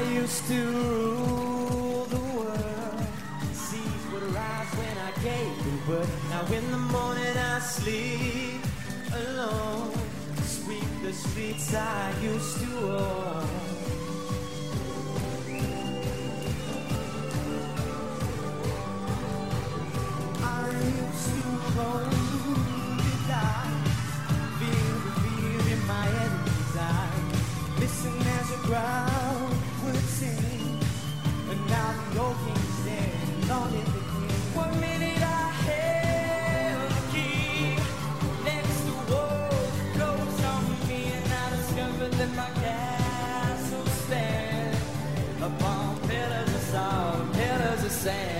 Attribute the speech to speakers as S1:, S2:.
S1: I used to rule the world. Seas would rise when I gave the word. Now in the morning I sleep alone. Sweep the streets I used to own. I used to hold the light, feel the fear in my enemy's eyes, listen as you cry. sand.